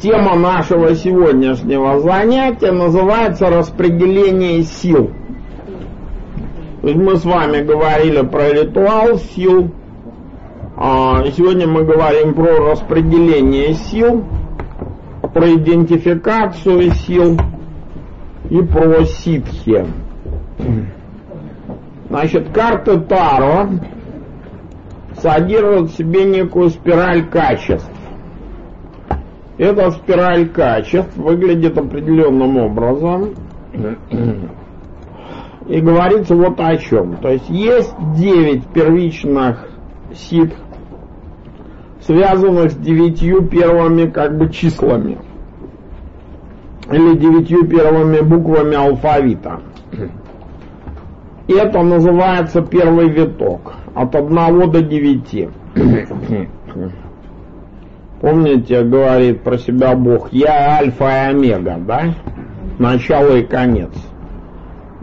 Тема нашего сегодняшнего занятия называется «Распределение сил». То есть мы с вами говорили про ритуал сил, а сегодня мы говорим про распределение сил, про идентификацию сил и про ситхи. Значит, карта Таро содержит в себе некую спираль качеств. Эта спираль качеств выглядит определенным образом и говорится вот о чем. То есть есть девять первичных сит, связанных с девятью первыми как бы числами или девятью первыми буквами алфавита. Это называется первый виток от одного до девяти. Помните, говорит про себя Бог, я альфа и омега, да? Начало и конец.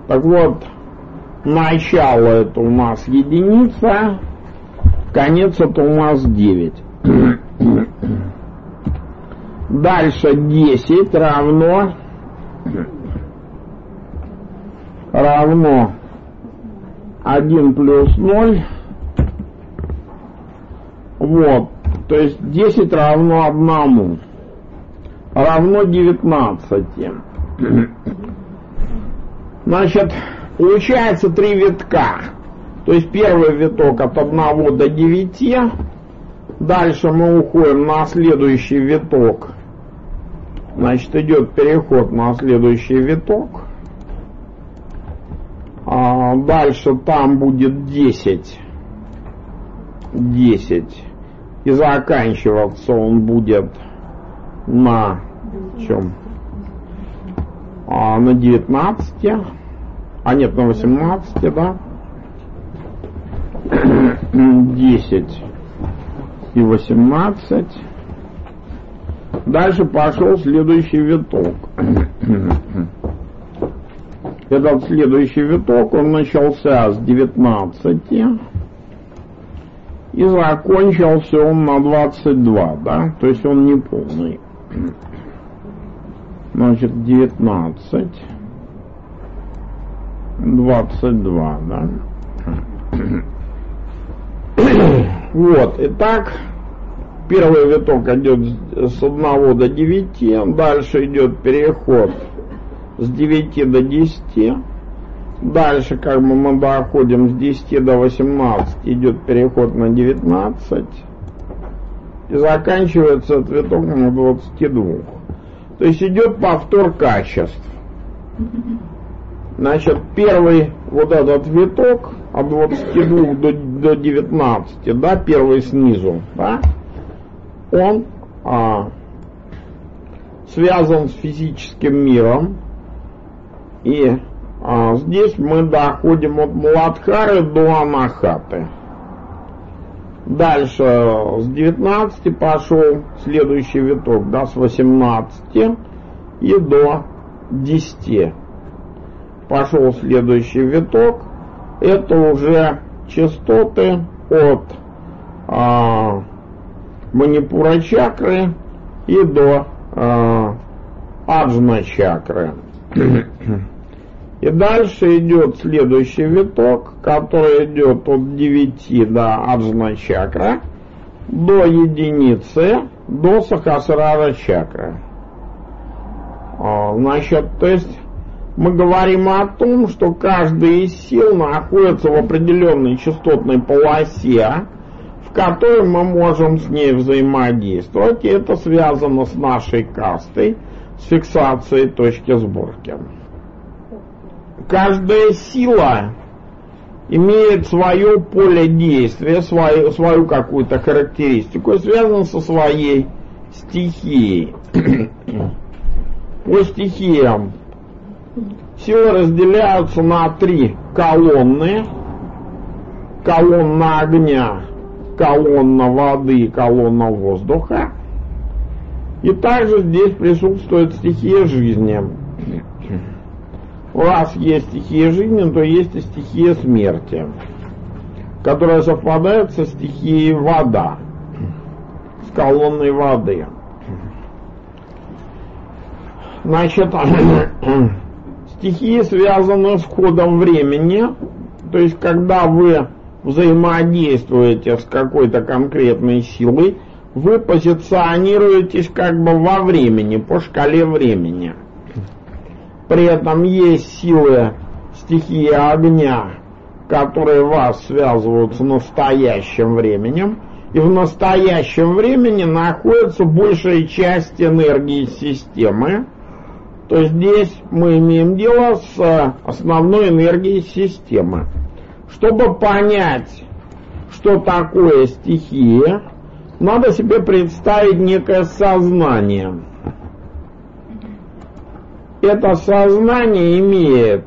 Так вот, начало это у нас единица, конец это у нас 9. Дальше 10 равно равно 1 плюс 0. Вот. То есть 10 равно 1. Равно 19. Значит, получается три витка. То есть первый виток от 1 до 9. Дальше мы уходим на следующий виток. Значит, идет переход на следующий виток. А дальше там будет 10. 10. И заканчиваться он будет на чем? А, на 19. А нет, на 18, да? 10 и 18. Дальше пошел следующий виток. Этот следующий виток, он начался с 19 и закончился он на 22, да? То есть он не полный. Значит, 19, 22, да? Вот, итак, первый виток идет с 1 до 9, дальше идет переход с 9 до 10, дальше как бы мы доходим с 10 до 18, идет переход на 19, и заканчивается виток на 22. То есть идет повтор качеств. Значит, первый вот этот виток от 22 до, до 19, да, первый снизу, да, он а, связан с физическим миром. И а, здесь мы доходим от Муладхары до Анахаты. Дальше с 19 пошел следующий виток, да, с 18 и до 10. Пошел следующий виток, это уже частоты от а, манипура чакры и до э, аджна чакры. И дальше идет следующий виток, который идет от 9 до аджна чакра до единицы, до сахасрара чакры. Значит, то есть мы говорим о том, что каждая из сил находится в определенной частотной полосе, в которой мы можем с ней взаимодействовать, и это связано с нашей кастой, с фиксацией точки сборки. Каждая сила имеет свое поле действия, свою, свою какую-то характеристику и связана со своей стихией. По стихиям силы разделяются на три колонны. Колонна огня, колонна воды колонна воздуха. И также здесь присутствует стихия жизни. У вас есть стихия жизни, то есть и стихия смерти, которая совпадает со стихией вода, с колонной воды. Значит, стихии связаны с ходом времени, то есть когда вы взаимодействуете с какой-то конкретной силой, вы позиционируетесь как бы во времени, по шкале времени. При этом есть силы стихии огня, которые вас связывают с настоящим временем, и в настоящем времени находится большая часть энергии системы, то здесь мы имеем дело с основной энергией системы. Чтобы понять, что такое стихия, надо себе представить некое сознание. Это сознание имеет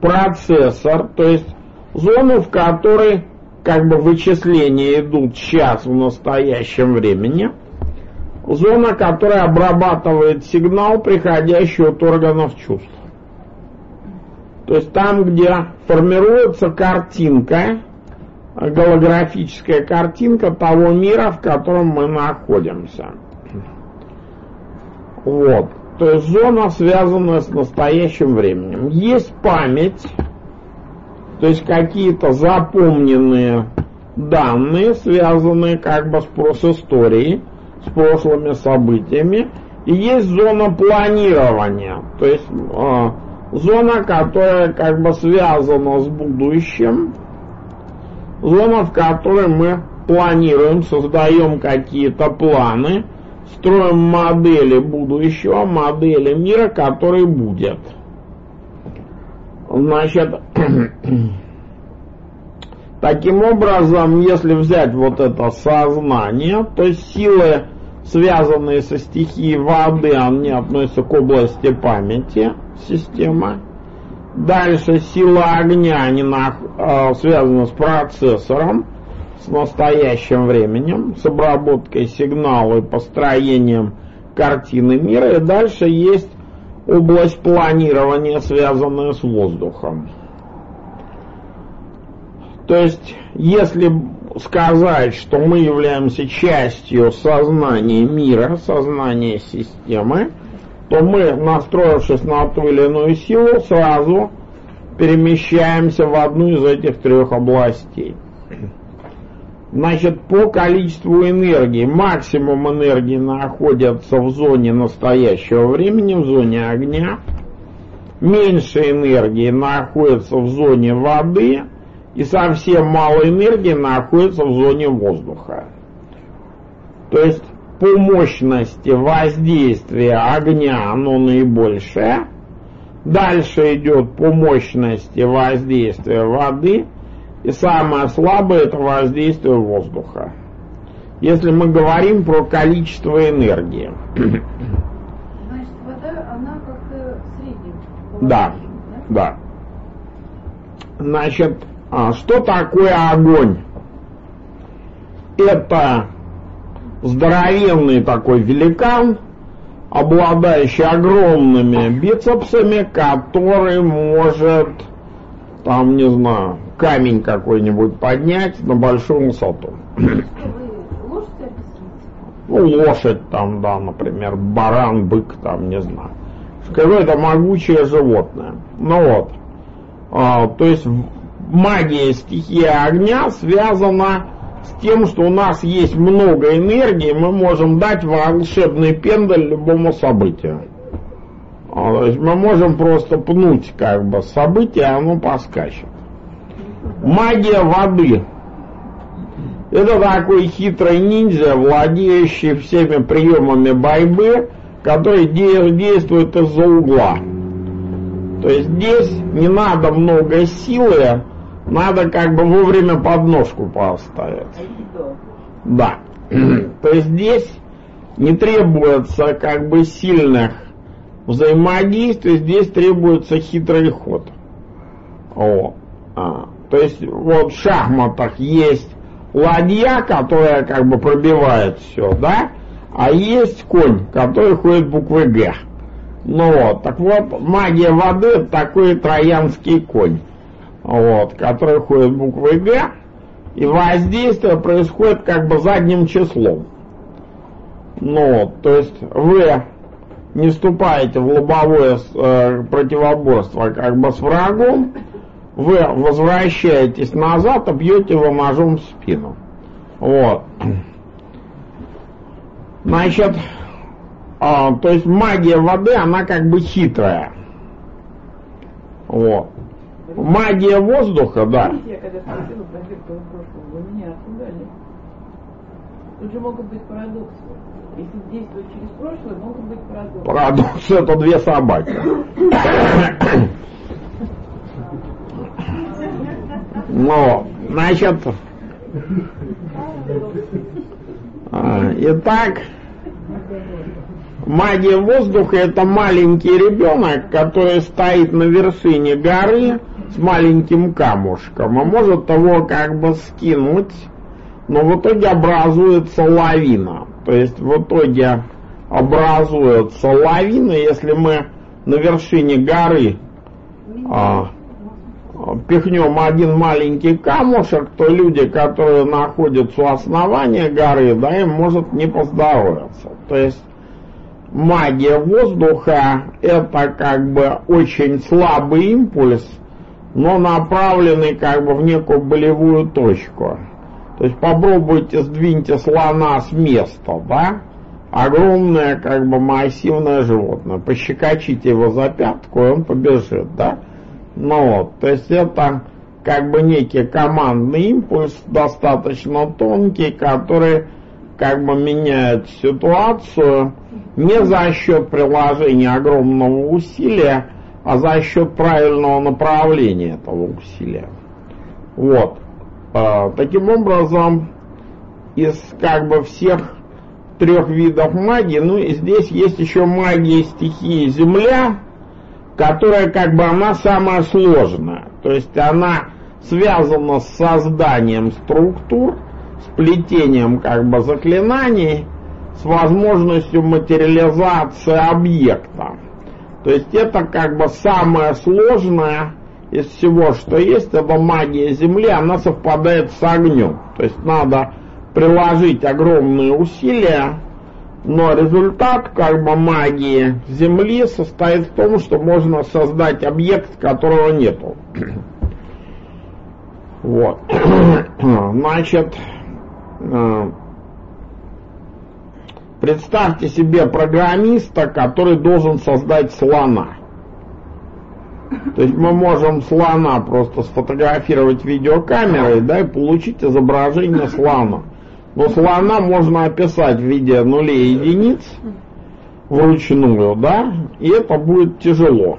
процессор, то есть зону, в которой как бы вычисления идут сейчас в настоящем времени, зона, которая обрабатывает сигнал, приходящий от органов чувств. То есть там, где формируется картинка, голографическая картинка того мира, в котором мы находимся. Вот. То есть зона, связанная с настоящим временем. Есть память, то есть какие-то запомненные данные, связанные как бы с, историей, с прошлыми событиями. И есть зона планирования, то есть э, зона, которая как бы связана с будущим, зона, в которой мы планируем, создаем какие-то планы, строим модели будущего, модели мира, который будет. Значит, таким образом, если взять вот это сознание, то силы, связанные со стихией воды, они относятся к области памяти системы. Дальше сила огня, они на, э, связаны с процессором, с настоящим временем, с обработкой сигнала и построением картины мира. И дальше есть область планирования, связанная с воздухом. То есть, если сказать, что мы являемся частью сознания мира, сознания системы, то мы, настроившись на ту или иную силу, сразу перемещаемся в одну из этих трех областей. Значит, по количеству энергии, максимум энергии находится в зоне настоящего времени, в зоне огня. Меньше энергии находится в зоне воды, и совсем мало энергии находится в зоне воздуха. То есть по мощности воздействия огня оно наибольшее. Дальше идет по мощности воздействия воды – и самое слабое это воздействие воздуха. Если мы говорим про количество энергии. Значит, вода, она как средняя. Да, да. Значит, а что такое огонь? Это здоровенный такой великан, обладающий огромными бицепсами, который может, там, не знаю, камень какой-нибудь поднять на большую высоту. Ну, лошадь там, да, например, баран, бык там, не знаю. Какое-то могучее животное. Ну вот. А, то есть магия стихии огня связана с тем, что у нас есть много энергии, мы можем дать волшебный пендаль любому событию. А, то есть мы можем просто пнуть как бы событие, оно поскачет. Магия воды. Это такой хитрый ниндзя, владеющий всеми приемами борьбы, который действует из-за угла. То есть здесь не надо много силы, надо как бы вовремя подножку поставить. Да. То есть здесь не требуется как бы сильных взаимодействий, здесь требуется хитрый ход. О. А. То есть вот в шахматах есть ладья, которая как бы пробивает все, да? А есть конь, который ходит буквой Г. Ну вот, так вот, магия воды такой троянский конь, вот, который ходит буквой Г, и воздействие происходит как бы задним числом. Ну, то есть вы не вступаете в лобовое э, противоборство как бы с врагом, вы возвращаетесь назад, а бьете его ножом в спину. Вот. Значит, а, то есть магия воды, она как бы хитрая. Вот. Магия воздуха, да. Я когда спросила про зеркало прошлого, вы меня отругали. Тут же могут быть парадоксы. Если действовать через прошлое, могут быть парадоксы. Парадокс это две собаки. Ну, значит, а, итак, магия воздуха это маленький ребенок, который стоит на вершине горы с маленьким камушком, и может его как бы скинуть, но в итоге образуется лавина. То есть в итоге образуется лавина, если мы на вершине горы а, пихнем один маленький камушек, то люди, которые находятся у основания горы, да, им может не поздоровиться. То есть магия воздуха это как бы очень слабый импульс, но направленный как бы в некую болевую точку. То есть попробуйте сдвиньте слона с места, да, огромное как бы массивное животное, пощекочите его за пятку, и он побежит, да. Ну вот, то есть это как бы некий командный импульс, достаточно тонкий, который как бы меняет ситуацию не за счет приложения огромного усилия, а за счет правильного направления этого усилия. Вот. А, таким образом, из как бы всех трех видов магии, ну и здесь есть еще магия стихии Земля, которая как бы она самая сложная. То есть она связана с созданием структур, с плетением как бы заклинаний, с возможностью материализации объекта. То есть это как бы самое сложное из всего, что есть, это магия Земли, она совпадает с огнем. То есть надо приложить огромные усилия, но результат как бы магии Земли состоит в том, что можно создать объект, которого нету. Вот. Значит, э, представьте себе программиста, который должен создать слона. То есть мы можем слона просто сфотографировать видеокамерой, да, и получить изображение слона. Но слона можно описать в виде нулей и единиц вручную, да, и это будет тяжело.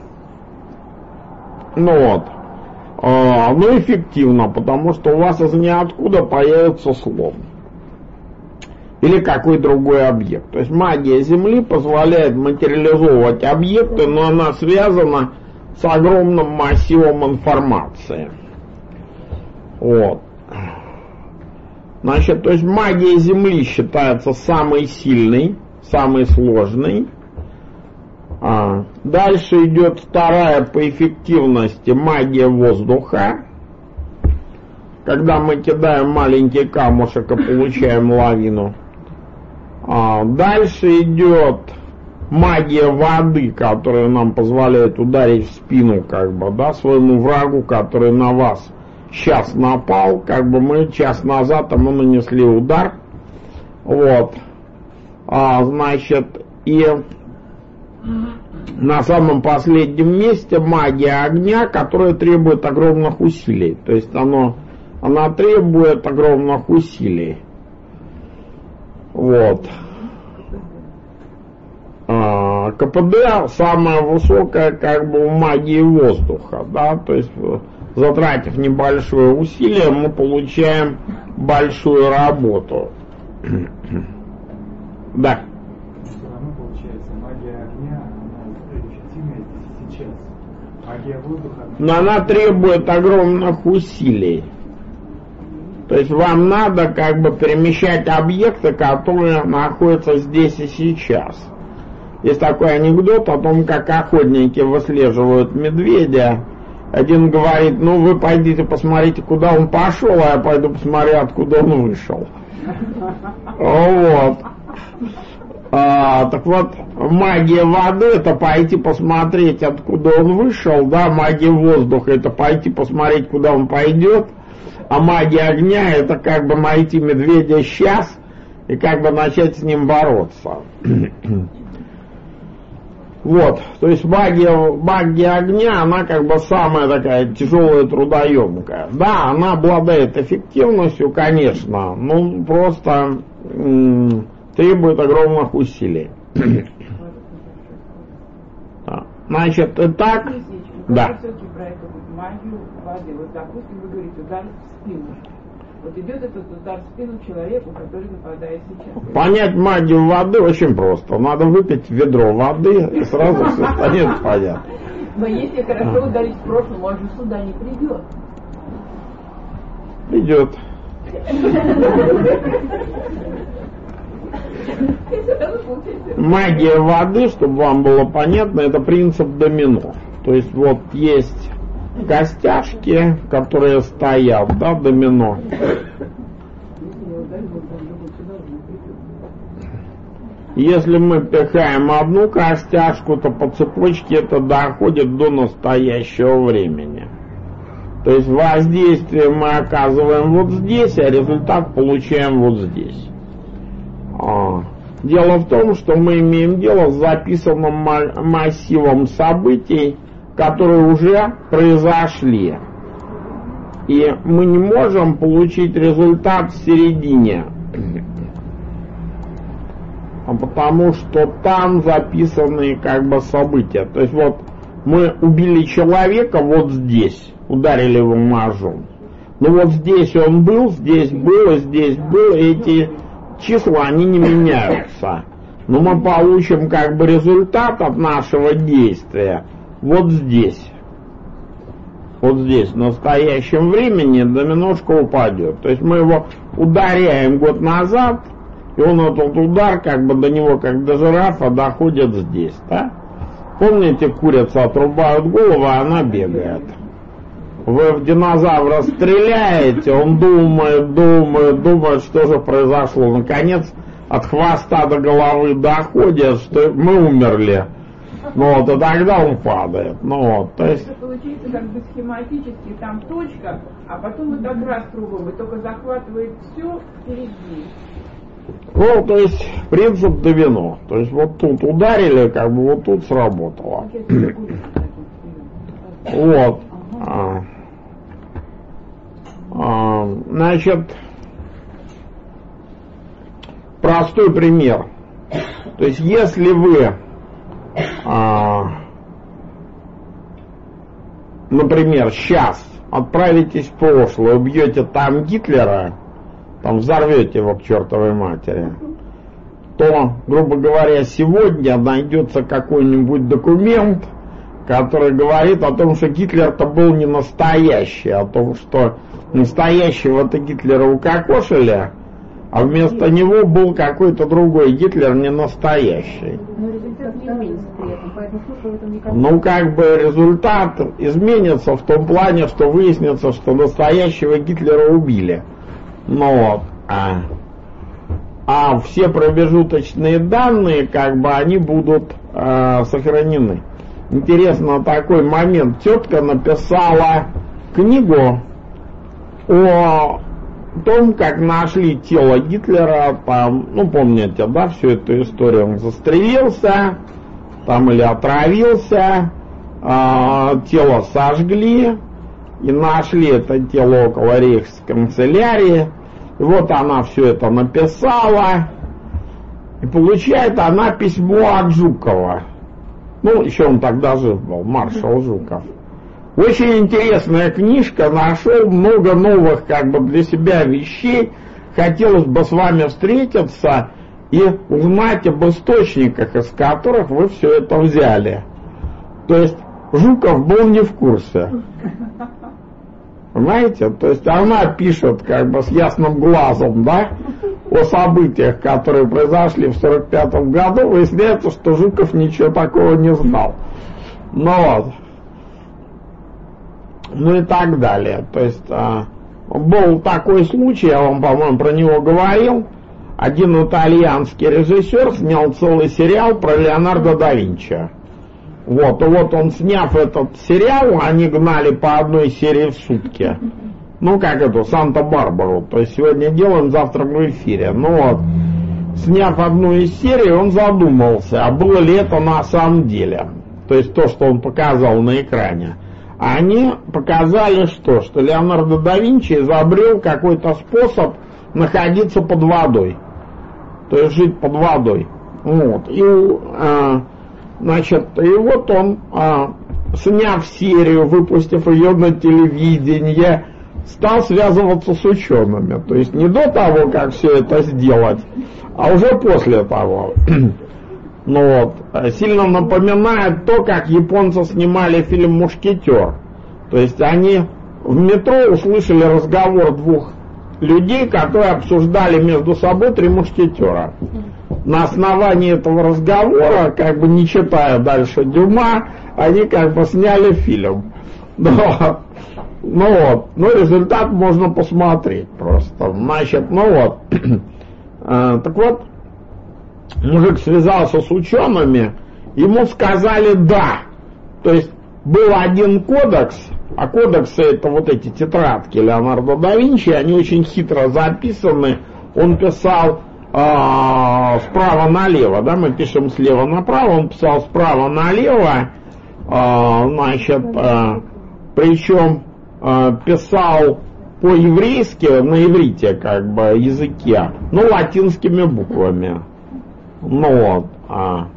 Ну вот. А, ну эффективно, потому что у вас из ниоткуда появится слон. Или какой другой объект. То есть магия Земли позволяет материализовывать объекты, но она связана с огромным массивом информации. Вот. Значит, то есть магия Земли считается самой сильной, самой сложной. А, дальше идет вторая по эффективности магия воздуха. Когда мы кидаем маленький камушек и получаем лавину. А, дальше идет магия воды, которая нам позволяет ударить в спину, как бы, да, своему врагу, который на вас час напал, как бы мы час назад ему нанесли удар, вот, а, значит, и на самом последнем месте магия огня, которая требует огромных усилий, то есть оно, она требует огромных усилий, вот. А, КПД самая высокая как бы в магии воздуха, да, то есть затратив небольшое усилие, мы получаем большую работу. да. Но она требует огромных усилий. То есть вам надо как бы перемещать объекты, которые находятся здесь и сейчас. Есть такой анекдот о том, как охотники выслеживают медведя, один говорит, ну вы пойдите посмотрите, куда он пошел, а я пойду посмотрю, откуда он вышел. Вот. А, так вот, магия воды это пойти посмотреть, откуда он вышел, да, магия воздуха это пойти посмотреть, куда он пойдет, а магия огня это как бы найти медведя сейчас и как бы начать с ним бороться. Вот, то есть магия, магия огня, она как бы самая такая тяжелая, трудоемкая. Да, она обладает эффективностью, конечно, но просто требует огромных усилий. Значит, да. все-таки про эту магию воды. Вот, допустим, вы говорите, удар в спину. Вот идет этот удар в спину человеку, который нападает сейчас. Понять магию воды очень просто. Надо выпить ведро воды, и сразу все станет понятно. Но если хорошо ударить в прошлом, он же сюда не придет. Придет. Магия воды, чтобы вам было понятно, это принцип домино. То есть вот есть костяшки, которые стоят, да, домино. Если мы пихаем одну костяшку, то по цепочке это доходит до настоящего времени. То есть воздействие мы оказываем вот здесь, а результат получаем вот здесь. А, дело в том, что мы имеем дело с записанным массивом событий, которые уже произошли. И мы не можем получить результат в середине. А потому что там записаны как бы события. То есть вот мы убили человека вот здесь, ударили его ножом. Ну вот здесь он был, здесь был, здесь был, эти числа, они не меняются. Но мы получим как бы результат от нашего действия вот здесь. Вот здесь, в настоящем времени доминошка упадет. То есть мы его ударяем год назад, и он этот удар, как бы до него, как до жирафа, доходит здесь, да? Помните, курица отрубают голову, а она бегает. Вы в динозавра стреляете, он думает, думает, думает, что же произошло. Наконец, от хвоста до головы доходит, что мы умерли. Ну вот, и тогда он падает. Ну вот, то есть... Это получается как бы схематически, там точка, а потом вот так раз кругом, и только захватывает все впереди. Ну, то есть принцип домино. То есть вот тут ударили, как бы вот тут сработало. Вот. А, а, значит, простой пример. То есть если вы а, например, сейчас отправитесь в прошлое, убьете там Гитлера, там взорвете его к чертовой матери, то, грубо говоря, сегодня найдется какой-нибудь документ, который говорит о том, что Гитлер-то был не настоящий, о том, что настоящего-то Гитлера укокошили, а вместо него был какой-то другой Гитлер не настоящий. Ну, как бы результат изменится в том плане, что выяснится, что настоящего Гитлера убили. Ну вот. А, а все промежуточные данные, как бы, они будут э, сохранены. Интересно такой момент. Тетка написала книгу о том, как нашли тело Гитлера, там, ну, помните, да, всю эту историю, он застрелился, там или отравился, э, тело сожгли, и нашли это тело около рейхсканцелярии, и вот она все это написала, и получает она письмо от Жукова. Ну, еще он тогда жив был, маршал Жуков. Очень интересная книжка, нашел много новых как бы для себя вещей. Хотелось бы с вами встретиться и узнать об источниках, из которых вы все это взяли. То есть Жуков был не в курсе. Понимаете? То есть она пишет как бы с ясным глазом, да, о событиях, которые произошли в 45 году, выясняется, что Жуков ничего такого не знал. Ну вот ну и так далее. То есть а, был такой случай, я вам, по-моему, про него говорил, один итальянский режиссер снял целый сериал про Леонардо да Винчи. Вот, и вот он, сняв этот сериал, они гнали по одной серии в сутки. Ну, как это, Санта-Барбару. То есть сегодня делаем, завтра в эфире. Ну вот, сняв одну из серий, он задумался, а было ли это на самом деле. То есть то, что он показал на экране. Они показали что? Что Леонардо да Винчи изобрел какой-то способ находиться под водой. То есть жить под водой. Вот. И, а, значит, и вот он, а, сняв серию, выпустив ее на телевидение, стал связываться с учеными. То есть не до того, как все это сделать, а уже после того. Ну вот, сильно напоминает то, как японцы снимали фильм «Мушкетер». То есть они в метро услышали разговор двух людей, которые обсуждали между собой три мушкетера. На основании этого разговора, как бы не читая дальше Дюма, они как бы сняли фильм. Но, ну вот, ну результат можно посмотреть просто. Значит, ну вот, а, так вот, мужик связался с учеными, ему сказали «да». То есть был один кодекс, а кодексы это вот эти тетрадки Леонардо да Винчи, они очень хитро записаны. Он писал э, справа налево, да, мы пишем слева направо, он писал справа налево, э, значит, э, причем э, писал по-еврейски, на иврите как бы языке, но латинскими буквами. Вот. А,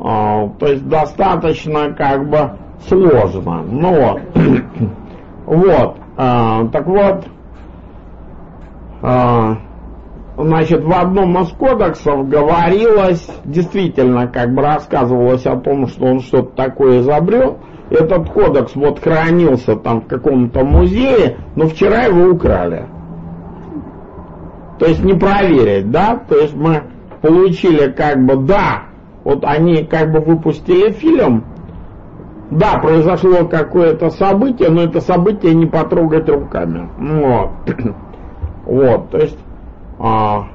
а, то есть достаточно как бы сложно. Ну вот. вот. А, так вот. А, значит, в одном из кодексов говорилось, действительно, как бы рассказывалось о том, что он что-то такое изобрел. Этот кодекс вот хранился там в каком-то музее, но вчера его украли. То есть не проверить, да? То есть мы получили как бы, да, вот они как бы выпустили фильм, да, произошло какое-то событие, но это событие не потрогать руками. Вот. вот, то есть а,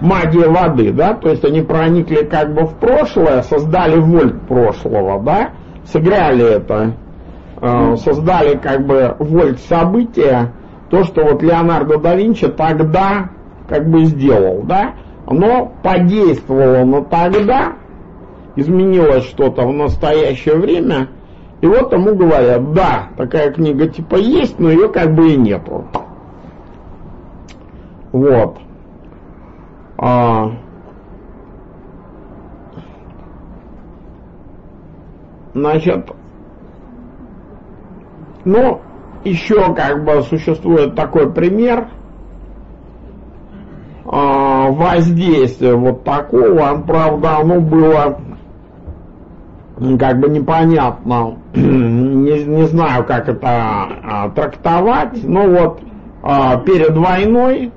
магия воды, да, то есть они проникли как бы в прошлое, создали вольт прошлого, да, сыграли это, а, создали как бы вольт события, то, что вот Леонардо да Винчи тогда как бы сделал, да, оно подействовало на тогда, изменилось что-то в настоящее время, и вот ему говорят, да, такая книга типа есть, но ее как бы и нету. Вот. А, значит, ну, еще как бы существует такой пример воздействия вот такого, правда, оно было как бы непонятно, не, не знаю, как это а, трактовать, но вот а, перед войной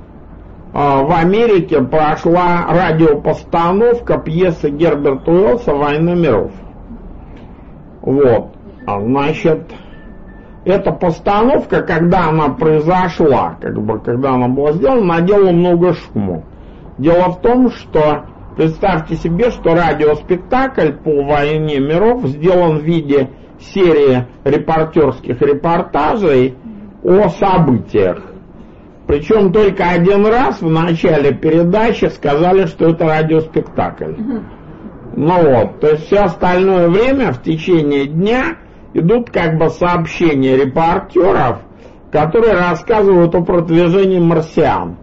а, в Америке прошла радиопостановка пьесы Герберта Уэллса «Война миров». Вот, а, значит, эта постановка, когда она произошла, как бы, когда она была сделана, надела много шума. Дело в том, что Представьте себе, что радиоспектакль по «Войне миров» сделан в виде серии репортерских репортажей о событиях. Причем только один раз в начале передачи сказали, что это радиоспектакль. Ну вот, то есть все остальное время в течение дня идут как бы сообщения репортеров, которые рассказывают о продвижении марсиан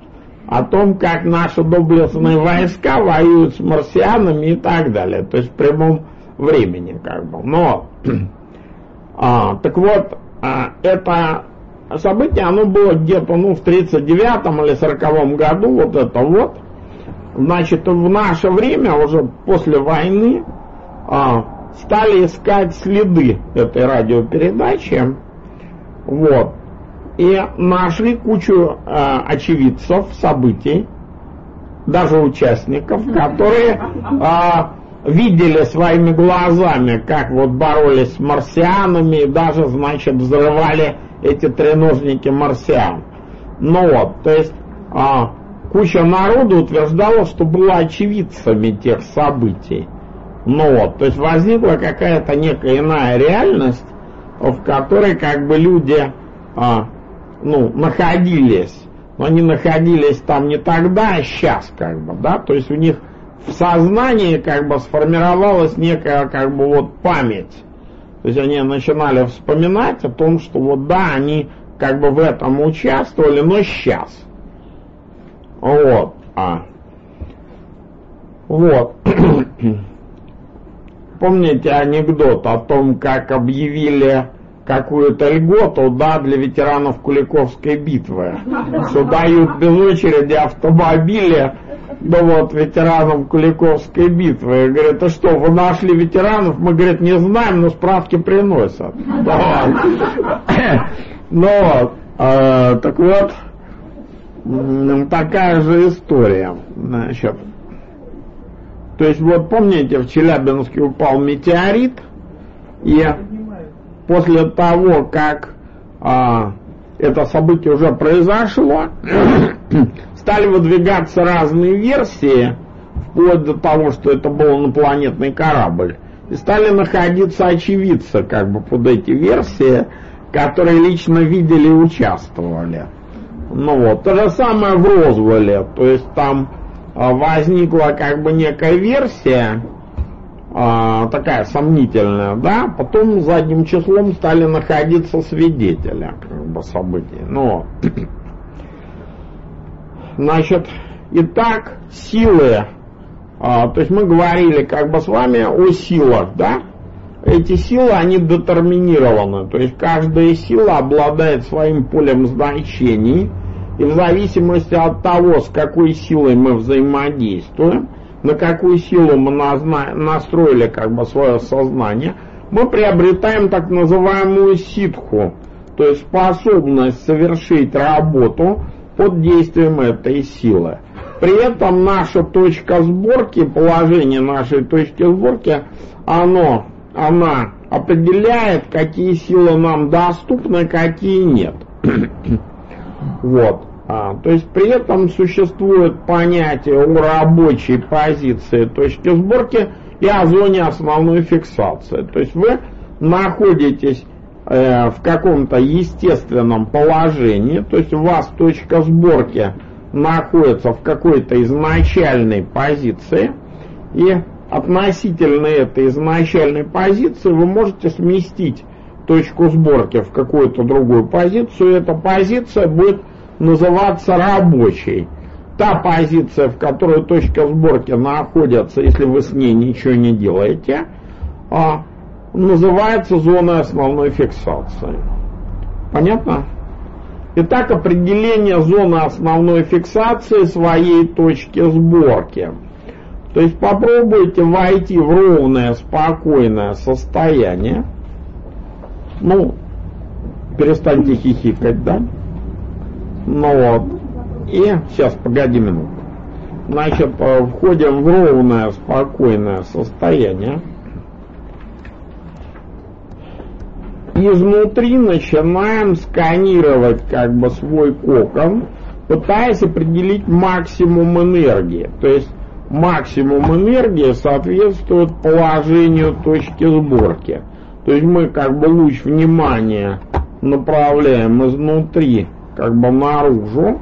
о том, как наши доблестные войска воюют с марсианами и так далее. То есть в прямом времени как бы. Но, а, так вот, а, это событие, оно было где-то ну, в 39 или 40 году, вот это вот. Значит, в наше время, уже после войны, а, стали искать следы этой радиопередачи. Вот и нашли кучу э, очевидцев событий, даже участников, которые э, видели своими глазами, как вот боролись с марсианами и даже, значит, взрывали эти треножники марсиан. Ну вот, то есть э, куча народу утверждала, что была очевидцами тех событий. Ну вот, то есть возникла какая-то некая иная реальность, в которой как бы люди а, ну, находились. Но они находились там не тогда, а сейчас как бы, да, то есть у них в сознании как бы сформировалась некая как бы вот память. То есть они начинали вспоминать о том, что вот да, они как бы в этом участвовали, но сейчас. Вот. А. Вот. Помните анекдот о том, как объявили какую-то льготу, да, для ветеранов Куликовской битвы, что дают без очереди автомобили, да вот, ветеранам Куликовской битвы. И говорят, а что, вы нашли ветеранов? Мы, говорит, не знаем, но справки приносят. Ну вот, а, так вот, такая же история, значит. То есть вот помните, в Челябинске упал метеорит, и после того, как а, это событие уже произошло, стали выдвигаться разные версии, вплоть до того, что это был инопланетный корабль. И стали находиться очевидцы как бы под эти версии, которые лично видели и участвовали. Ну вот, то же самое в Розвеле, то есть там возникла как бы некая версия, а, такая сомнительная, да, потом задним числом стали находиться свидетели как бы, событий. Но, значит, итак, силы, а, то есть мы говорили как бы с вами о силах, да, эти силы, они детерминированы, то есть каждая сила обладает своим полем значений, и в зависимости от того, с какой силой мы взаимодействуем, на какую силу мы настроили как бы свое сознание, мы приобретаем так называемую ситху, то есть способность совершить работу под действием этой силы. При этом наша точка сборки, положение нашей точки сборки, оно, она определяет, какие силы нам доступны, какие нет. вот. А, то есть при этом существует понятие о рабочей позиции точки сборки и о зоне основной фиксации. То есть вы находитесь э, в каком-то естественном положении, то есть у вас точка сборки находится в какой-то изначальной позиции, и относительно этой изначальной позиции вы можете сместить точку сборки в какую-то другую позицию, и эта позиция будет называться рабочей. Та позиция, в которой точка сборки находится, если вы с ней ничего не делаете, а, называется зоной основной фиксации. Понятно? Итак, определение зоны основной фиксации своей точки сборки. То есть попробуйте войти в ровное, спокойное состояние. Ну, перестаньте хихикать, да? Ну вот. И, сейчас, погоди минуту. Значит, э, входим в ровное, спокойное состояние. Изнутри начинаем сканировать как бы свой кокон, пытаясь определить максимум энергии. То есть максимум энергии соответствует положению точки сборки. То есть мы как бы луч внимания направляем изнутри как бы наружу.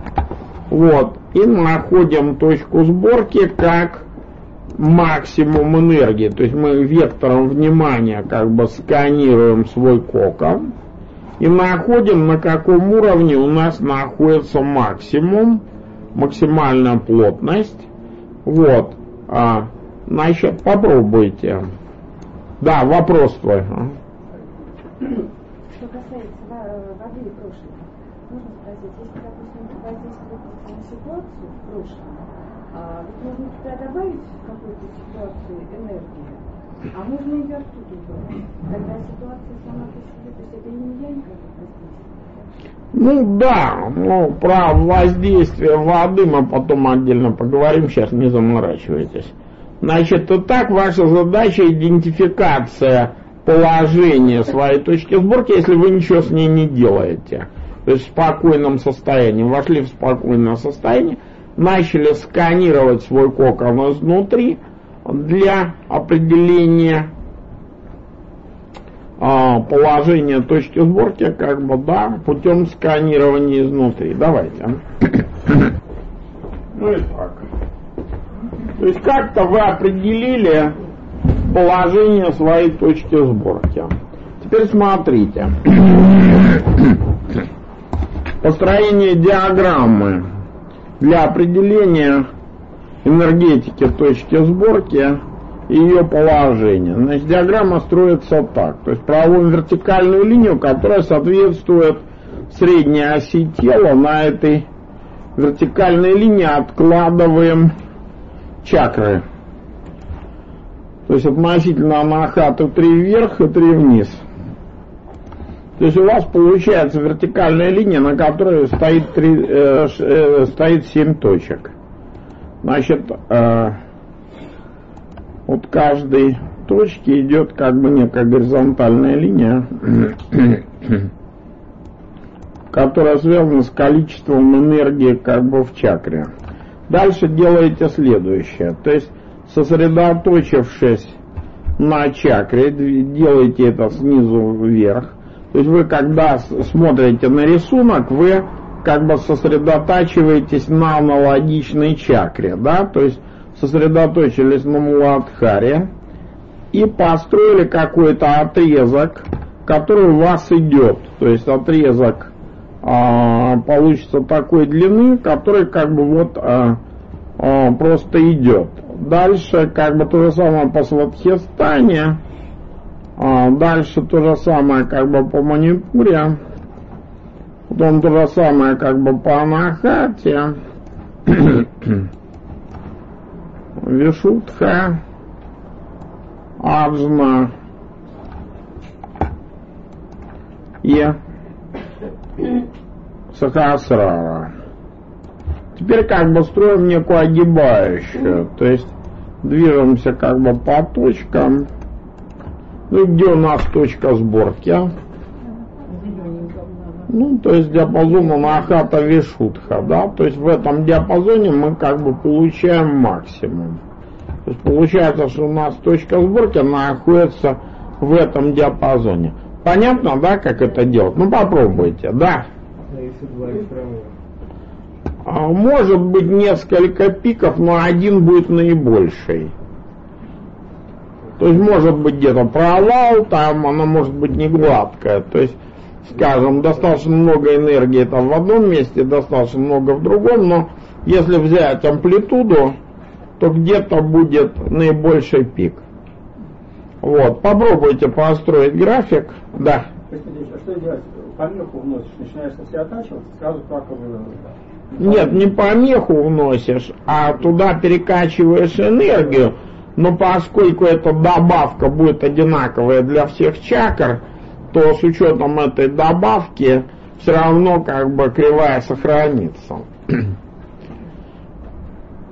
Вот. И находим точку сборки как максимум энергии. То есть мы вектором внимания как бы сканируем свой кокон и находим, на каком уровне у нас находится максимум, максимальная плотность. Вот. А, значит, попробуйте. Да, вопрос твой. Что касается воды и прошлого, спросить, если, допустим, воздействовать на ситуацию в прошлом, а, ведь можно туда добавить в какой-то ситуации энергии, а можно ее оттуда убрать. Тогда ситуация сама по себе, то есть это не я никаких Ну да, ну про воздействие воды мы потом отдельно поговорим, сейчас не заморачивайтесь. Значит, и так ваша задача идентификация положения своей точки сборки, если вы ничего с ней не делаете то есть в спокойном состоянии, вошли в спокойное состояние, начали сканировать свой кокон изнутри для определения а, положения точки сборки, как бы, да, путем сканирования изнутри. Давайте. Ну и так. То есть как-то вы определили положение своей точки сборки. Теперь смотрите. Построение диаграммы для определения энергетики точки сборки и ее положения. Значит, диаграмма строится так. То есть проводим вертикальную линию, которая соответствует средней оси тела. На этой вертикальной линии откладываем чакры. То есть относительно анахаты 3 вверх и 3 вниз. То есть у вас получается вертикальная линия, на которой стоит, 3, э, э, стоит 7 точек. Значит, э, от каждой точки идет как бы некая горизонтальная линия, которая связана с количеством энергии как бы в чакре. Дальше делаете следующее. То есть сосредоточившись на чакре, делаете это снизу вверх. То есть вы когда смотрите на рисунок, вы как бы сосредотачиваетесь на аналогичной чакре, да, то есть сосредоточились на Муладхаре и построили какой-то отрезок, который у вас идет, то есть отрезок а, получится такой длины, который как бы вот а, а, просто идет. Дальше как бы то же самое по Сватхистане, а, дальше то же самое как бы по Манипуре, потом то же самое как бы по Анахате, Вишутха, Аджна и. Сахасрара. Теперь как бы строим некую огибающую, то есть движемся как бы по точкам. Ну где у нас точка сборки? Ну, то есть диапазон Анахата Вишутха, да, то есть в этом диапазоне мы как бы получаем максимум. То есть получается, что у нас точка сборки находится в этом диапазоне. Понятно, да, как это делать? Ну попробуйте, да. А, может быть несколько пиков, но один будет наибольший. То есть может быть где-то провал, там она может быть не гладкая. То есть, скажем, достаточно много энергии там в одном месте, достаточно много в другом, но если взять амплитуду, то где-то будет наибольший пик. Вот, попробуйте построить график. Да. А что делать? Помеху вносишь, начинаешь сосредотачиваться, сразу траковый нет, не помеху вносишь, а туда перекачиваешь энергию, но поскольку эта добавка будет одинаковая для всех чакр, то с учетом этой добавки все равно как бы кривая сохранится.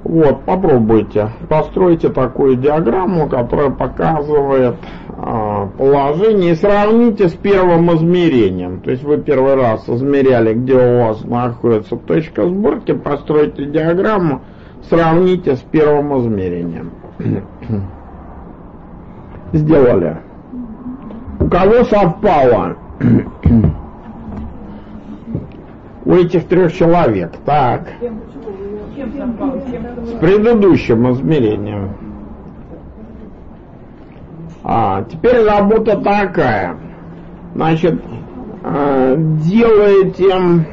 Вот, попробуйте. Постройте такую диаграмму, которая показывает э, положение и сравните с первым измерением. То есть вы первый раз измеряли, где у вас находится точка сборки, постройте диаграмму, сравните с первым измерением. Сделали. У кого совпало? У этих трех человек. Так. С предыдущим измерением. А, теперь работа такая. Значит, э, делаете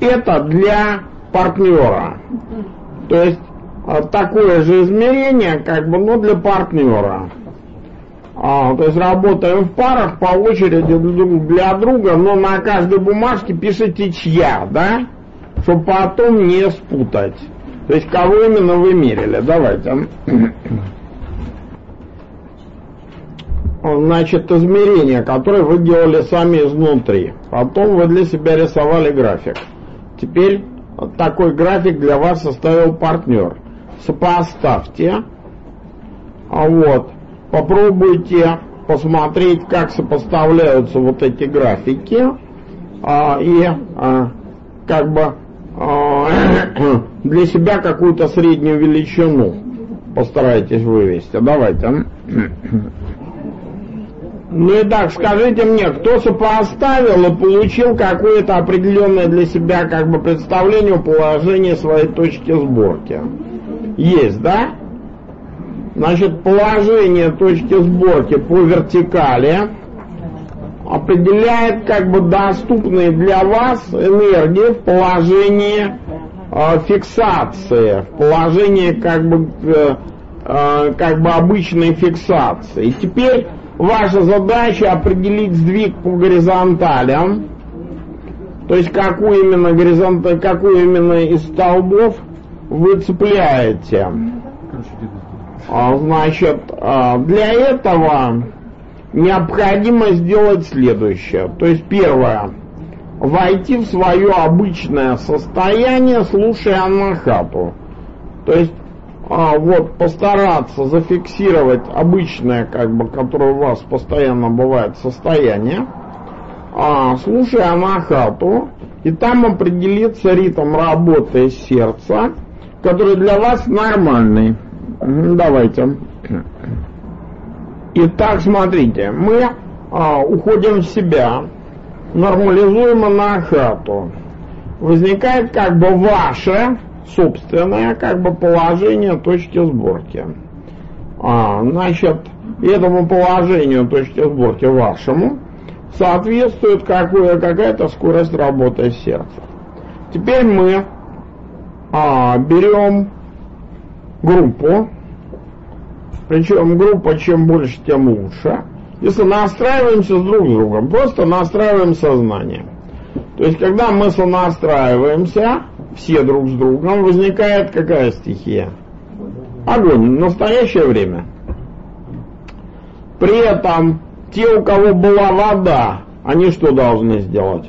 это для партнера. То есть такое же измерение, как бы, но для партнера. А, то есть работаем в парах по очереди друг для друга, но на каждой бумажке пишите чья, да? Чтобы потом не спутать. То есть кого именно вы мерили? Давайте. Значит, измерения, которые вы делали сами изнутри. Потом вы для себя рисовали график. Теперь такой график для вас составил партнер. Сопоставьте. А вот попробуйте посмотреть, как сопоставляются вот эти графики, а, и а, как бы а, для себя какую-то среднюю величину постарайтесь вывести. Давайте. Ну и так, скажите мне, кто сопоставил и получил какое-то определенное для себя как бы представление о положении своей точки сборки? Есть, да? Значит, положение точки сборки по вертикали определяет как бы доступные для вас энергии в положении э, фиксации, в положении как бы, э, э, как бы обычной фиксации. И теперь ваша задача определить сдвиг по горизонталям, то есть какую именно горизонталь, какую именно из столбов вы цепляете. А, значит, а, для этого необходимо сделать следующее. То есть первое, войти в свое обычное состояние, слушая анахату. То есть а, вот постараться зафиксировать обычное, как бы, которое у вас постоянно бывает состояние, а, слушая анахату, и там определится ритм работы сердца, который для вас нормальный. Давайте. Итак, смотрите, мы а, уходим в себя, нормализуем анахату. Возникает как бы ваше собственное как бы положение точки сборки. А, значит, этому положению точки сборки вашему соответствует какая-то скорость работы сердца. Теперь мы а, берем группу, причем группа чем больше, тем лучше, если настраиваемся друг с другом, просто настраиваем сознание. То есть, когда мы сонастраиваемся, все друг с другом, возникает какая стихия? Огонь настоящее время. При этом те, у кого была вода, они что должны сделать?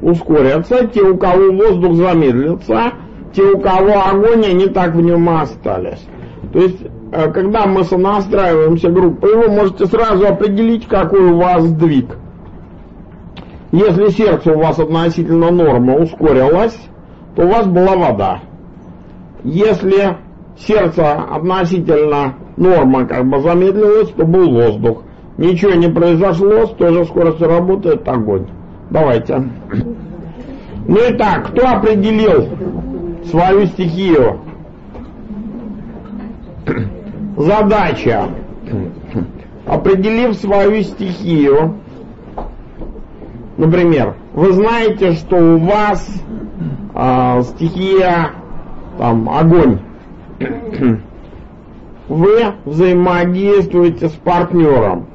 Ускорятся. Те, у кого воздух замедлится, те, у кого огонь, они так в нем остались. То есть, э, когда мы сонастраиваемся группой, вы можете сразу определить, какой у вас сдвиг. Если сердце у вас относительно нормы ускорилось, то у вас была вода. Если сердце относительно норма как бы замедлилось, то был воздух. Ничего не произошло, с той же скоростью работает огонь. Давайте. Ну и так, кто определил свою стихию? Задача. Определив свою стихию, например, вы знаете, что у вас а, стихия, там, огонь. Вы взаимодействуете с партнером.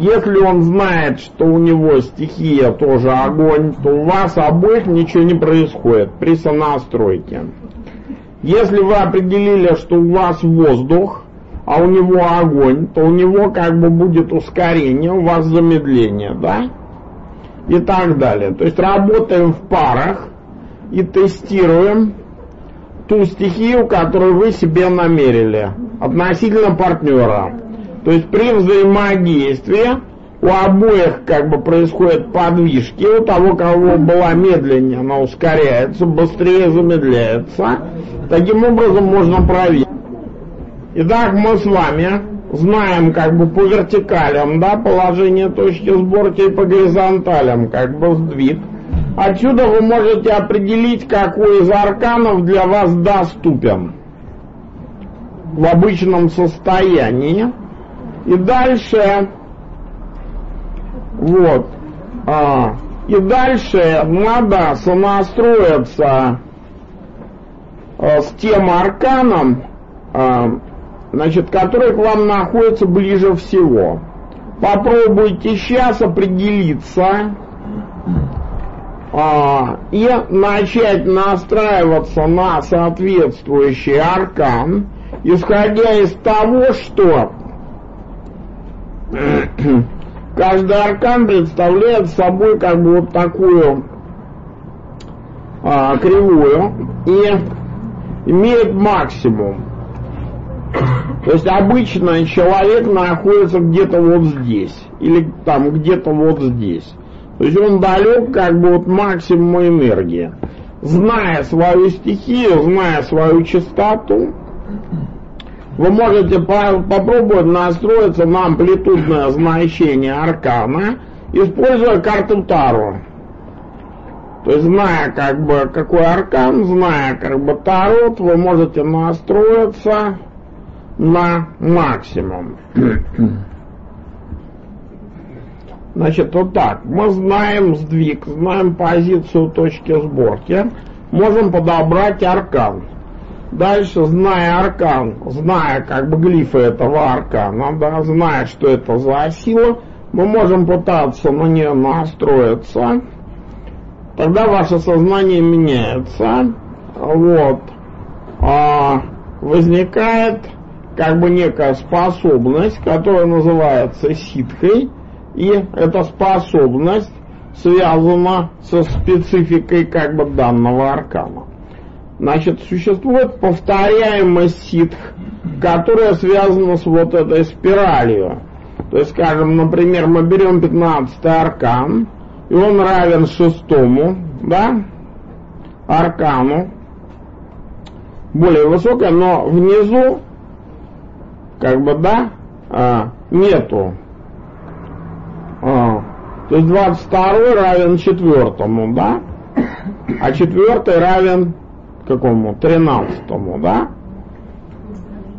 Если он знает, что у него стихия тоже огонь, то у вас обоих ничего не происходит при сонастройке. Если вы определили, что у вас воздух, а у него огонь, то у него как бы будет ускорение, у вас замедление, да? И так далее. То есть работаем в парах, и тестируем ту стихию, которую вы себе намерили относительно партнера. То есть при взаимодействии у обоих как бы происходят подвижки, у того, кого была медленнее, она ускоряется, быстрее замедляется. Таким образом можно проверить. Итак, мы с вами знаем как бы по вертикалям, да, положение точки сборки и по горизонталям, как бы сдвиг. Отсюда вы можете определить, какой из арканов для вас доступен в обычном состоянии. И дальше, вот, а, и дальше надо сонастроиться а, с тем арканом, а, значит, который к вам находится ближе всего. Попробуйте сейчас определиться, а, и начать настраиваться на соответствующий аркан, исходя из того, что каждый аркан представляет собой как бы вот такую а, кривую и имеет максимум. То есть обычно человек находится где-то вот здесь или там где-то вот здесь. То есть он далек как бы от максимума энергии. зная свою стихию, зная свою частоту, вы можете по попробовать настроиться на амплитудное значение аркана, используя карту Таро. То есть, зная как бы какой аркан, зная как бы Тарот, вы можете настроиться на максимум. Значит, вот так. Мы знаем сдвиг, знаем позицию точки сборки, можем подобрать аркан. Дальше, зная аркан, зная как бы глифы этого аркана, да, зная, что это за сила, мы можем пытаться на нее настроиться. Тогда ваше сознание меняется. Вот. А возникает как бы некая способность, которая называется ситхой, и эта способность связана со спецификой как бы данного аркана. Значит, существует повторяемость ситх, которая связана с вот этой спиралью. То есть, скажем, например, мы берем 15 аркан, и он равен шестому, да, аркану, более высокое, но внизу, как бы, да, а, нету. А, то есть 22 равен четвертому, да, а четвертый равен какому? Тринадцатому, да?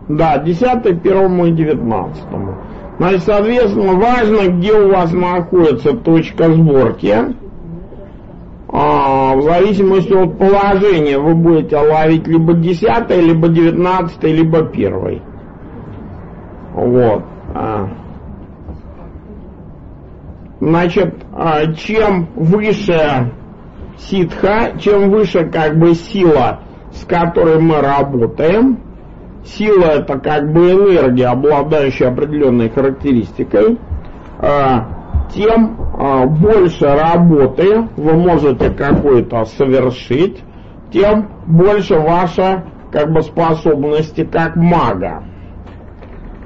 Да, десятый, первому и девятнадцатому. Значит, соответственно, важно, где у вас находится точка сборки. А, в зависимости от положения вы будете ловить либо десятый, либо девятнадцатый, либо первый. Вот. А. Значит, а, чем выше ситха, чем выше как бы сила, с которой мы работаем, сила это как бы энергия, обладающая определенной характеристикой, а, тем а, больше работы вы можете какой-то совершить, тем больше ваша как бы способности как мага.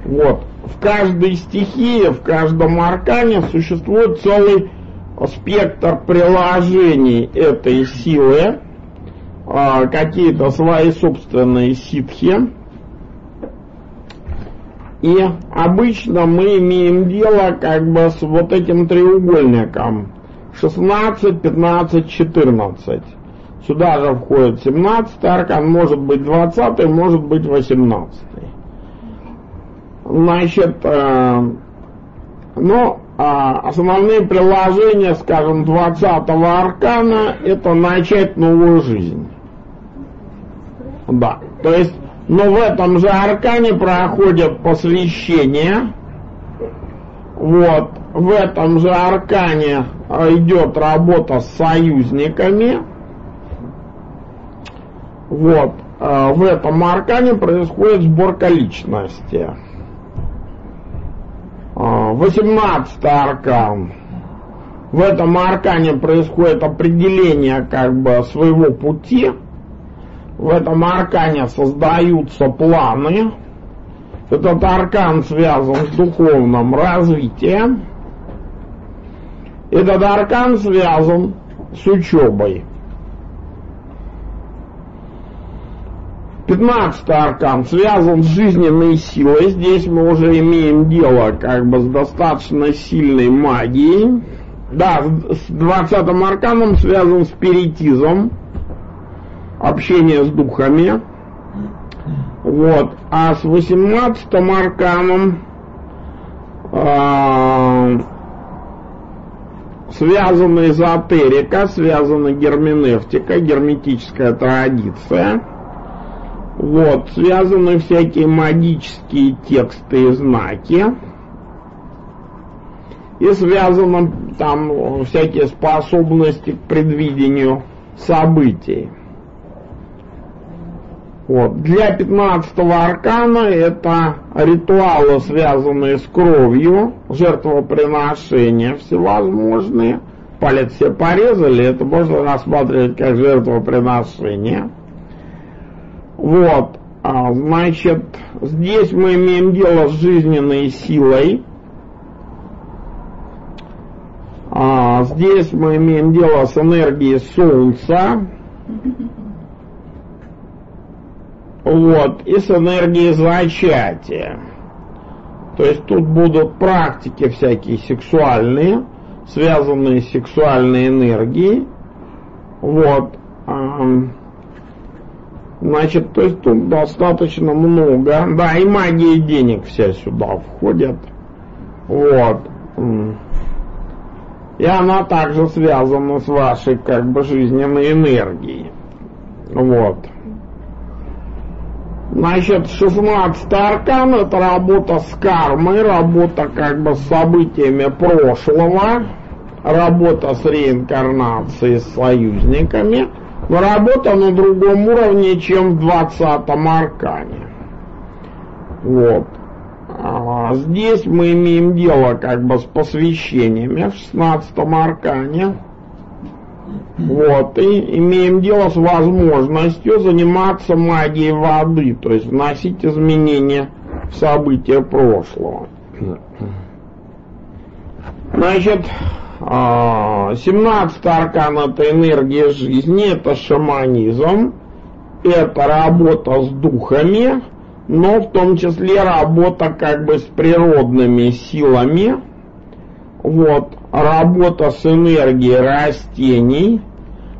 Вот. В каждой стихии, в каждом аркане существует целый спектр приложений этой силы, а, какие-то свои собственные ситхи. И обычно мы имеем дело как бы с вот этим треугольником 16, 15, 14. Сюда же входит 17 аркан, может быть 20, может быть 18. Значит, э, ну, а основные приложения, скажем, 20-го аркана, это начать новую жизнь. Да, то есть, но в этом же аркане проходят посвящения, вот, в этом же аркане идет работа с союзниками, вот, а в этом аркане происходит сборка личности. 18 аркан. В этом аркане происходит определение как бы своего пути. В этом аркане создаются планы. Этот аркан связан с духовным развитием. Этот аркан связан с учебой. Пятнадцатый аркан связан с жизненной силой. Здесь мы уже имеем дело как бы с достаточно сильной магией. Да, с двадцатым арканом связан спиритизм, общение с духами. Вот. А с восемнадцатым арканом э, связана эзотерика, связана герменевтика, герметическая традиция. Вот, связаны всякие магические тексты и знаки. И связаны там всякие способности к предвидению событий. Вот. Для 15 аркана это ритуалы, связанные с кровью, жертвоприношения всевозможные. Палец все порезали, это можно рассматривать как жертвоприношение. Вот, а, значит, здесь мы имеем дело с жизненной силой. А, здесь мы имеем дело с энергией Солнца. Вот, и с энергией зачатия. То есть тут будут практики всякие сексуальные, связанные с сексуальной энергией. Вот. Значит, то есть тут достаточно много. Да, и магия денег вся сюда входит. Вот. И она также связана с вашей как бы жизненной энергией. Вот. Значит, 16 аркан это работа с кармой, работа как бы с событиями прошлого, работа с реинкарнацией, с союзниками, работа на другом уровне, чем в 20 аркане. Вот. А здесь мы имеем дело как бы с посвящениями в 16 аркане. Вот, и имеем дело с возможностью заниматься магией воды, то есть вносить изменения в события прошлого. Значит, 17 а, аркан это энергия жизни, это шаманизм, это работа с духами, но в том числе работа как бы с природными силами, вот, работа с энергией растений,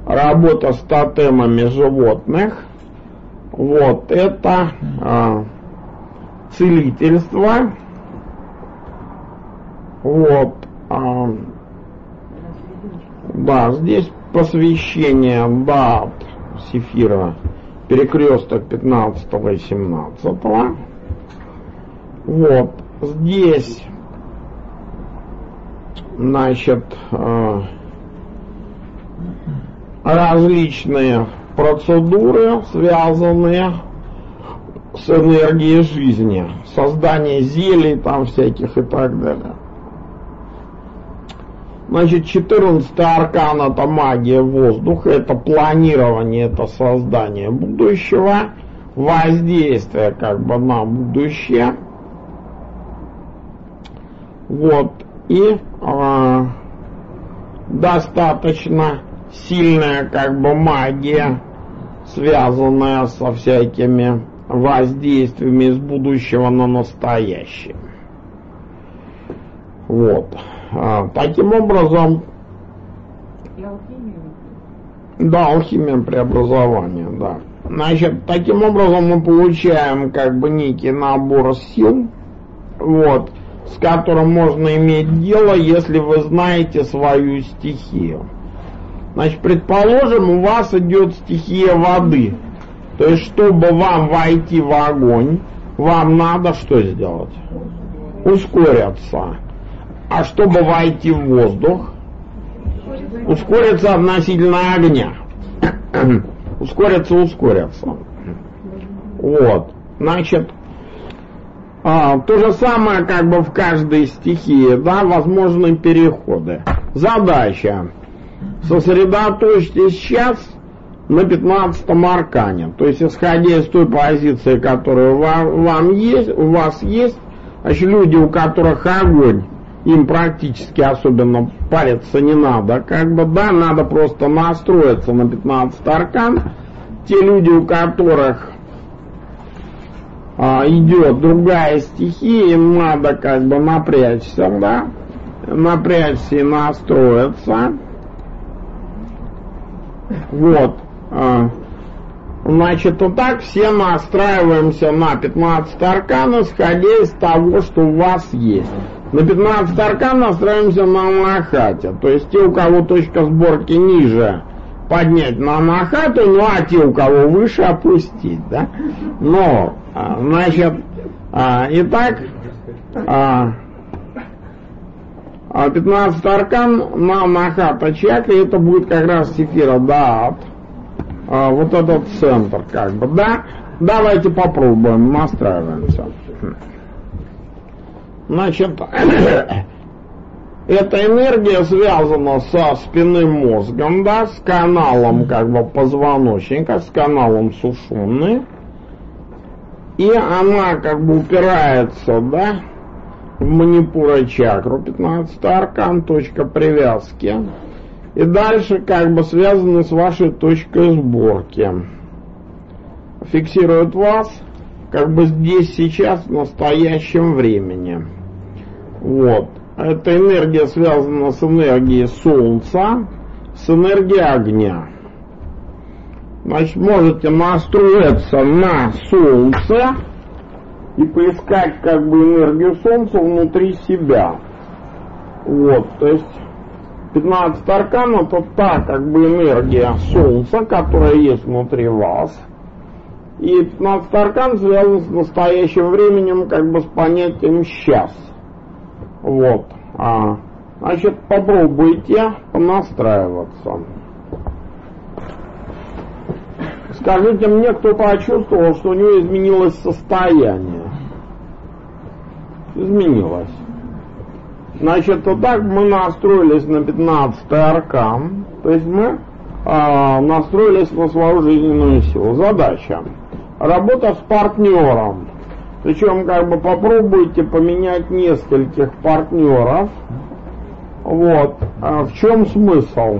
работа с тотемами животных, вот, это а, целительство, вот, а, да, здесь посвящение, да, Сефира, перекресток 15 и 17. Вот, здесь значит, э, различные процедуры, связанные с энергией жизни, создание зелий там всяких и так далее. Значит, 14 аркан это магия воздуха, это планирование, это создание будущего, воздействие как бы на будущее. Вот, и э, достаточно сильная как бы магия, связанная со всякими воздействиями из будущего на настоящее. Вот. А, таким образом... Да, алхимия преобразования, да. Значит, таким образом мы получаем как бы некий набор сил, вот, с которым можно иметь дело, если вы знаете свою стихию. Значит, предположим, у вас идет стихия воды. То есть, чтобы вам войти в огонь, вам надо что сделать? Ускориться. А чтобы войти в воздух, ускориться относительно огня. ускориться, ускориться. Вот. Значит, а, то же самое как бы в каждой стихии, да, возможны переходы. Задача. Сосредоточьтесь сейчас на 15 аркане. То есть, исходя из той позиции, которая вам, вам есть, у вас есть, значит, люди, у которых огонь, им практически особенно париться не надо. Как бы, да, надо просто настроиться на 15 аркан. Те люди, у которых а, идет другая стихия, им надо как бы напрячься, да, напрячься и настроиться. Вот. А, значит, вот так все настраиваемся на 15 аркан, исходя из того, что у вас есть. На 15 аркан настраиваемся на Махате. То есть те, у кого точка сборки ниже, поднять на Махату, ну а те, у кого выше, опустить, да. Но а, значит, а, итак, а, 15 а, аркан на Махата чакре, это будет как раз Сефира Даат. А, вот этот центр, как бы, да? Давайте попробуем, настраиваемся. Значит, эта энергия связана со спинным мозгом, да, с каналом, как бы, позвоночника, с каналом сушены и она как бы упирается, да, в манипура чакру, 15 аркан, точка привязки. И дальше как бы связаны с вашей точкой сборки. Фиксируют вас как бы здесь, сейчас, в настоящем времени. Вот. Эта энергия связана с энергией Солнца, с энергией огня. Значит, можете настроиться на Солнце и поискать как бы энергию Солнца внутри себя. Вот, то есть 15 аркан это та как бы энергия Солнца, которая есть внутри вас. И 15 аркан связан с настоящим временем, как бы с понятием сейчас. Вот. А, значит, попробуйте понастраиваться. Скажите мне, кто почувствовал, что у него изменилось состояние? Изменилось. Значит, вот так мы настроились на 15 аркан, то есть мы а, настроились на свою жизненную силу. Задача. Работа с партнером. Причем как бы попробуйте поменять нескольких партнеров. Вот. А в чем смысл?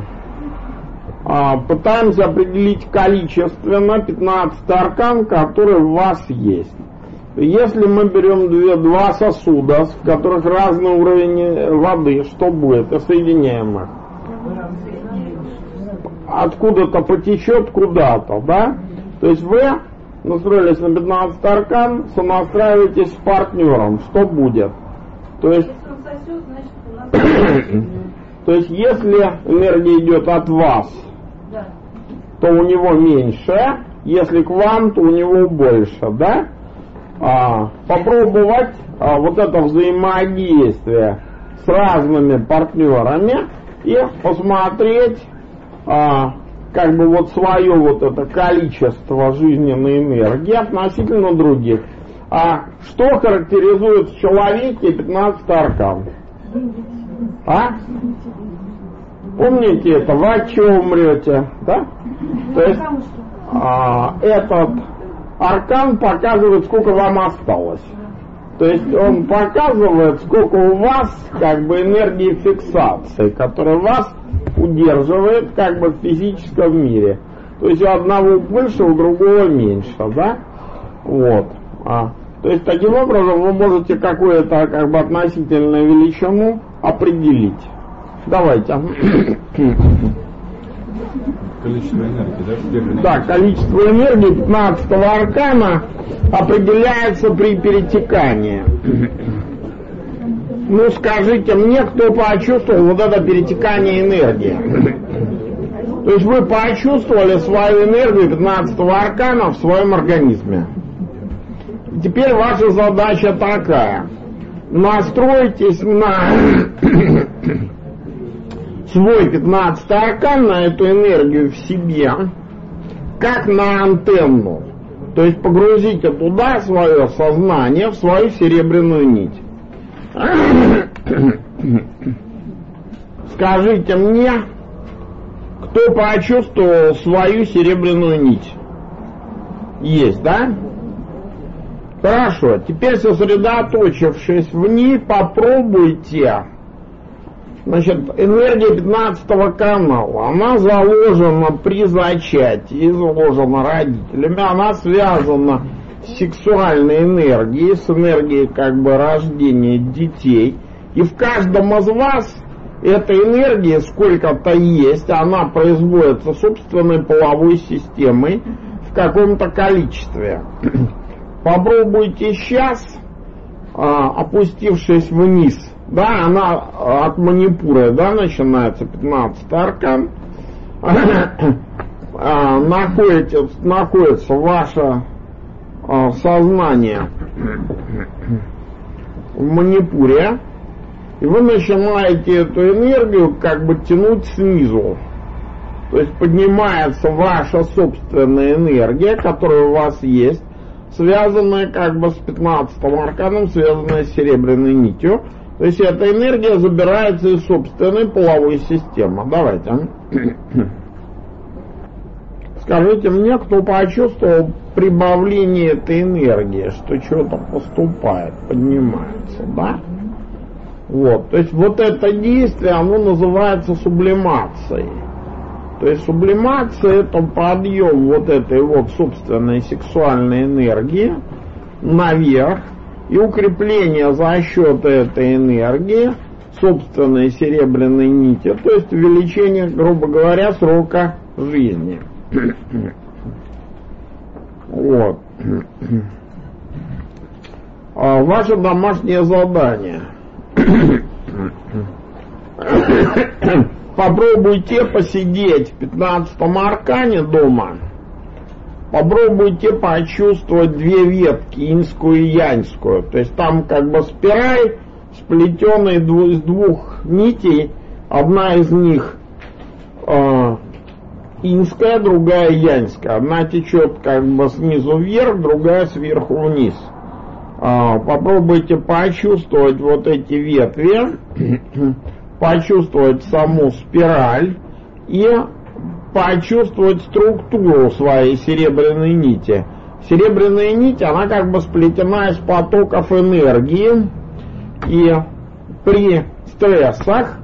А, пытаемся определить количественно 15 аркан, который у вас есть. Если мы берем две, два сосуда, в которых разный уровень воды, что будет? И соединяем их. Откуда-то потечет куда-то, да? То есть вы настроились на 15 аркан, сонастраиваетесь с партнером. Что будет? То есть... То есть, если энергия идет от вас, то у него меньше, если к вам, то у него больше, да? А, попробовать а, вот это взаимодействие с разными партнерами и посмотреть а, как бы вот свое вот это количество жизненной энергии относительно других. А что характеризует в человеке 15 аркан? А? Помните это? Вы от чего умрете? Да? То есть а, этот аркан показывает, сколько вам осталось. То есть он показывает, сколько у вас как бы энергии фиксации, которая вас удерживает как бы в физическом мире. То есть у одного больше, у другого меньше, да? Вот. А, то есть таким образом вы можете какую-то как бы относительную величину определить. Давайте. Количество энергии, да? Да, количество энергии 15 аркана определяется при перетекании. Ну скажите мне, кто почувствовал вот это перетекание энергии? То есть вы почувствовали свою энергию 15 аркана в своем организме. Теперь ваша задача такая. Настройтесь на свой 15 аркан, на эту энергию в себе, как на антенну. То есть погрузите туда свое сознание, в свою серебряную нить. Скажите мне, кто почувствовал свою серебряную нить? Есть, да? Хорошо, теперь сосредоточившись в ней, попробуйте. Значит, энергия 15 канала, она заложена при зачатии, заложена родителями, она связана сексуальной энергии, с энергией как бы рождения детей. И в каждом из вас эта энергия сколько-то есть, она производится собственной половой системой в каком-то количестве. Попробуйте сейчас, а, опустившись вниз, да, она от манипура, да, начинается 15 аркан, а, находится, находится ваша а, сознание в Манипуре, и вы начинаете эту энергию как бы тянуть снизу. То есть поднимается ваша собственная энергия, которая у вас есть, связанная как бы с 15 арканом, связанная с серебряной нитью. То есть эта энергия забирается из собственной половой системы. Давайте. Скажите мне, кто почувствовал прибавление этой энергии, что что-то поступает, поднимается, да? Вот, то есть вот это действие, оно называется сублимацией. То есть сублимация это подъем вот этой вот собственной сексуальной энергии наверх и укрепление за счет этой энергии собственной серебряной нити, то есть увеличение, грубо говоря, срока жизни. Вот. А ваше домашнее задание. Попробуйте посидеть в 15 аркане дома. Попробуйте почувствовать две ветки, инскую и яньскую. То есть там как бы спираль, сплетенная из двух нитей. Одна из них э, инская, другая яньская. Одна течет как бы снизу вверх, другая сверху вниз. А, попробуйте почувствовать вот эти ветви, почувствовать саму спираль и почувствовать структуру своей серебряной нити. Серебряная нить, она как бы сплетена из потоков энергии, и при стрессах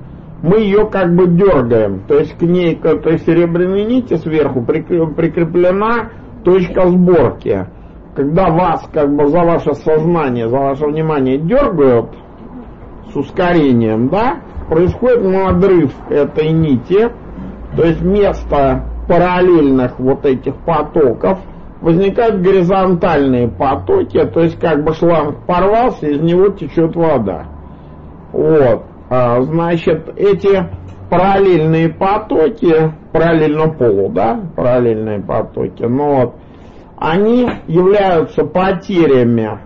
мы ее как бы дергаем. То есть к ней, к этой серебряной нити сверху прикреплена точка сборки. Когда вас как бы за ваше сознание, за ваше внимание дергают с ускорением, да, происходит надрыв этой нити, то есть вместо параллельных вот этих потоков возникают горизонтальные потоки, то есть как бы шланг порвался, из него течет вода. Вот. А, значит, эти параллельные потоки, параллельно полу, да, параллельные потоки, но вот, они являются потерями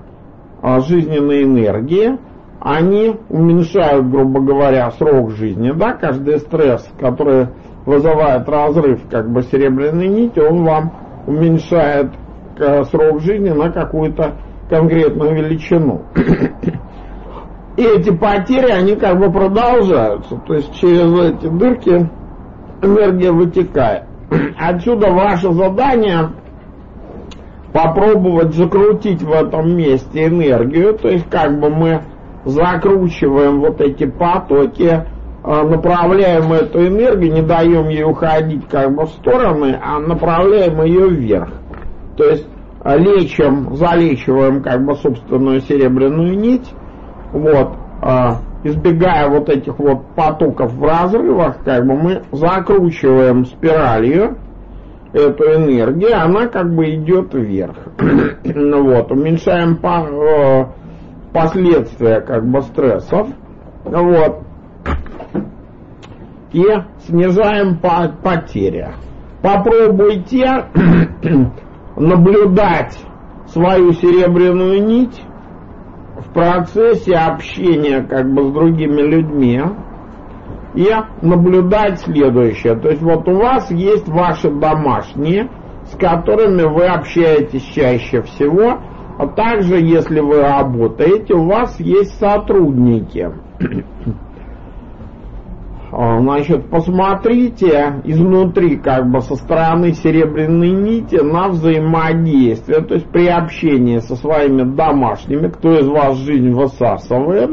а, жизненной энергии, они уменьшают, грубо говоря, срок жизни, да, каждый стресс, который вызывает разрыв как бы серебряной нити, он вам уменьшает э, срок жизни на какую-то конкретную величину. И эти потери, они как бы продолжаются. То есть через эти дырки энергия вытекает. Отсюда ваше задание попробовать закрутить в этом месте энергию. То есть как бы мы закручиваем вот эти потоки, направляем эту энергию, не даем ей уходить как бы в стороны, а направляем ее вверх. То есть а, лечим, залечиваем как бы собственную серебряную нить, вот, а, избегая вот этих вот потоков в разрывах, как бы мы закручиваем спиралью эту энергию, она как бы идет вверх. ну вот, уменьшаем по, э, последствия как бы стрессов, вот, и снижаем по потери. Попробуйте наблюдать свою серебряную нить в процессе общения как бы с другими людьми и наблюдать следующее. То есть вот у вас есть ваши домашние, с которыми вы общаетесь чаще всего, а также если вы работаете, у вас есть сотрудники. А, значит, посмотрите изнутри, как бы со стороны серебряной нити на взаимодействие, то есть при общении со своими домашними, кто из вас жизнь высасывает,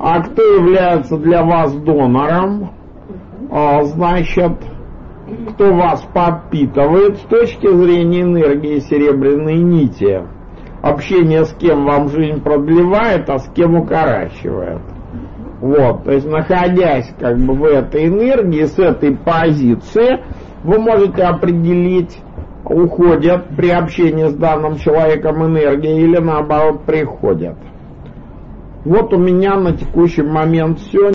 а кто является для вас донором, а, значит, кто вас подпитывает с точки зрения энергии серебряной нити. Общение с кем вам жизнь продлевает, а с кем укорачивает. Вот, то есть находясь как бы в этой энергии, с этой позиции, вы можете определить, уходят при общении с данным человеком энергии или наоборот приходят. Вот у меня на текущий момент все.